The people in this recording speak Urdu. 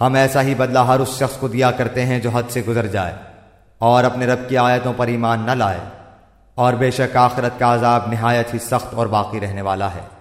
ہم ایسا ہی بدلہ ہر اس شخص کو دیا کرتے ہیں جو حد سے گزر جائے اور اپنے رب کی آیتوں پر ایمان نہ لائے اور بے شک آخرت کا عذاب نہایت ہی سخت اور باقی رہنے والا ہے۔